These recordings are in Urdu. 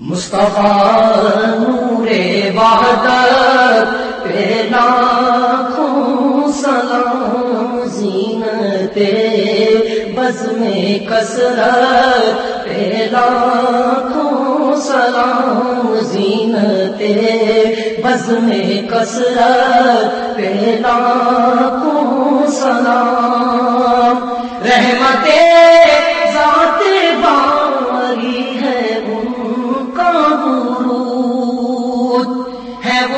مصطفیٰ نور وحدت پہ لاکھوں سلام زینت بز میں کسرت پہ لاکھوں سلام زینت بز میں کسرت پہ لاکھوں سلام رحمت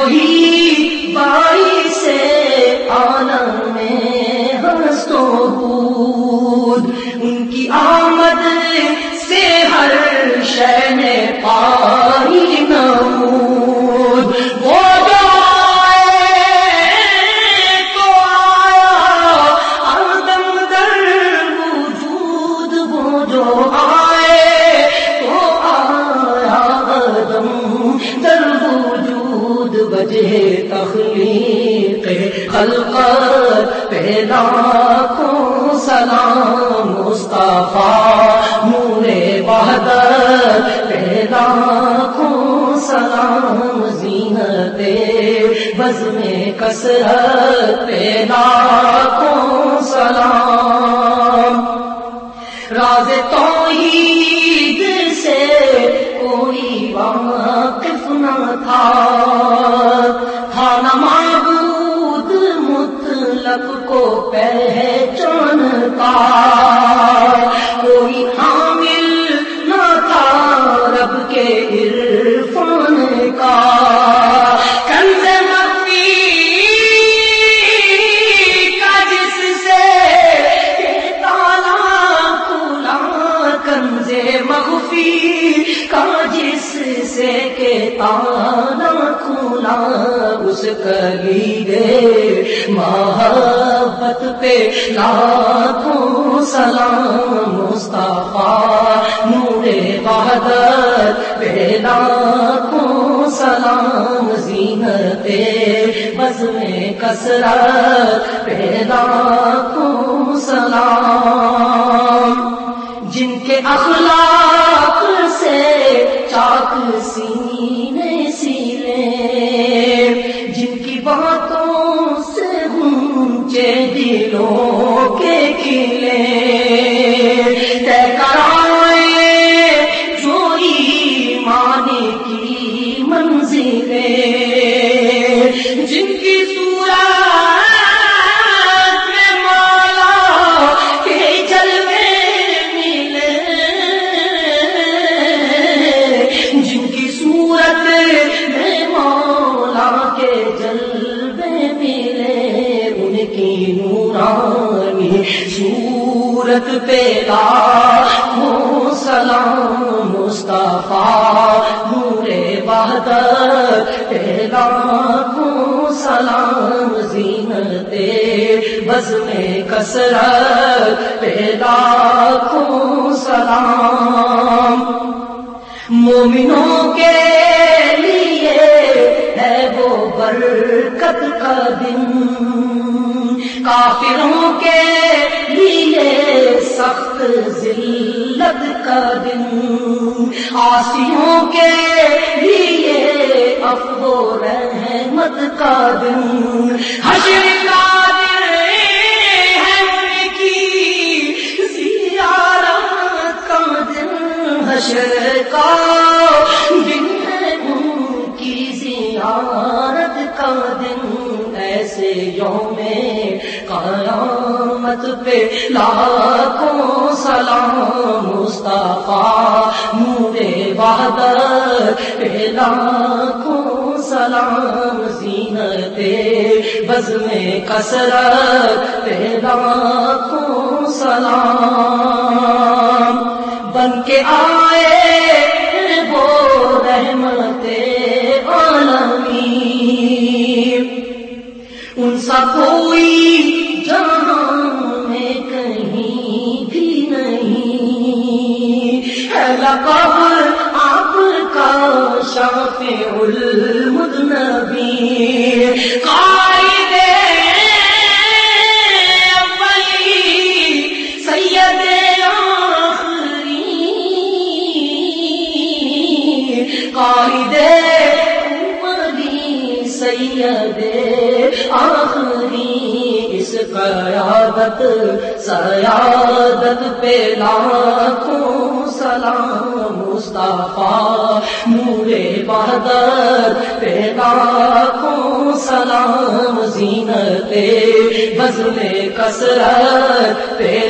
وہی بائی سے آنا میں ہنس تو ان کی آ وجہ تخلیق خلقت، پیدا کو سلام مصطفیٰ، نور وحدت، پیدا کو سلام زینت بز میں کسرت پیدا کو سلام۔ تھا۔ تھا معبود مطلق کو پہچانتا اس کلی محبت پہ لاکھوں سلام مصطفیٰ نور بہادر پہ لاکھوں سلام زینت بز میں کسرت پہ لاکھوں سلام جن کے اخلاق سے چاک باتوں سے اونچے دلوں کے قلعے۔ طے کرائے جو ایمان کی منزلیں۔ جن کی کی نورانی صورت پیدا ہو، سلام مصطفیٰ، نور بہادر پیدا ہو، سلام زینت بز میں کسرت پیدا ہو، سلام۔ مومنوں کے لیے ہے وہ برکت کا دن۔ کافروں کے لیے سخت ذلت کا دن۔ آسیوں کے لیے افو رحمت کا دن۔ حشر کا قیامت پہ لاکھوں سلام مصطفیٰ نور بہادر پہ لاکھوں سلام زینت بز میں کسرت پہ لاکھوں سلام بن کے آئے ہے قیادت سیادت پہ لاکھوں سلام مصطفیٰ، نور بہادر پہ لاکھوں سلام، زینت بزم کسرت پہ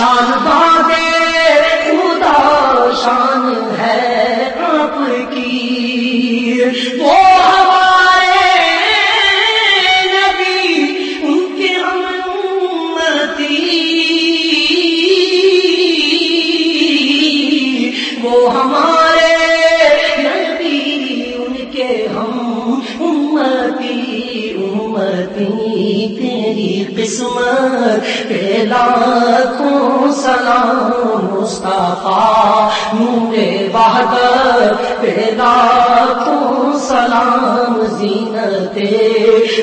شان بادے قسمت پہ لاکھوں سلام مصطفیٰ نور بہادر پہ لاکھوں سلام زینت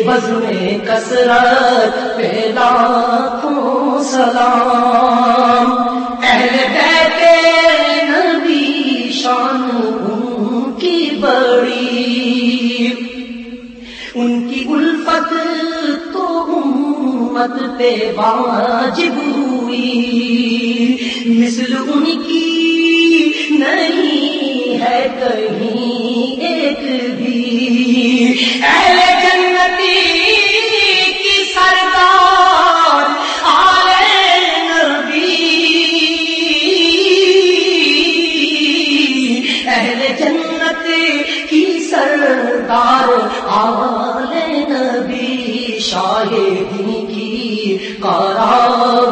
بزم کثرت پہ لاکھوں سلام امت پہ واجب ہوئی مثل ان کی نہیں ہے کہیں ایک بھی۔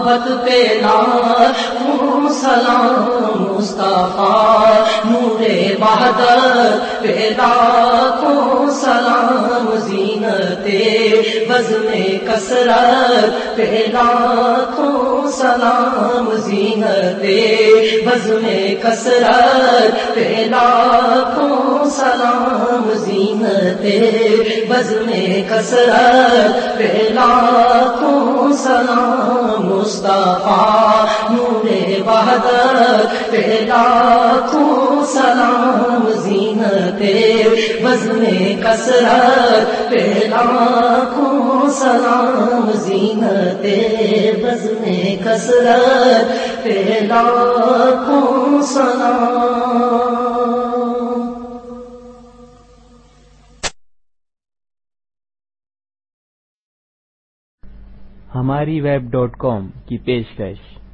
محبت پہ نام سلام مصطفیٰ، نور بہادر پہ لاکھوں سلام، زینت بزم کسرت پہ لاکھوں سلام، زینت بزم کسرت پہ لاکھوں سلام، زینت بزم کسرت پہ لاکھوں سلام، مصطفیٰ، نور بہادر پہ لاکھوں سلام زینت بزم کسرت پہ لاکھوں سلام زینت بزم کسرت پہ لاکھوں سلام۔ ہماری ویب ڈاٹ کام کی پیشکش۔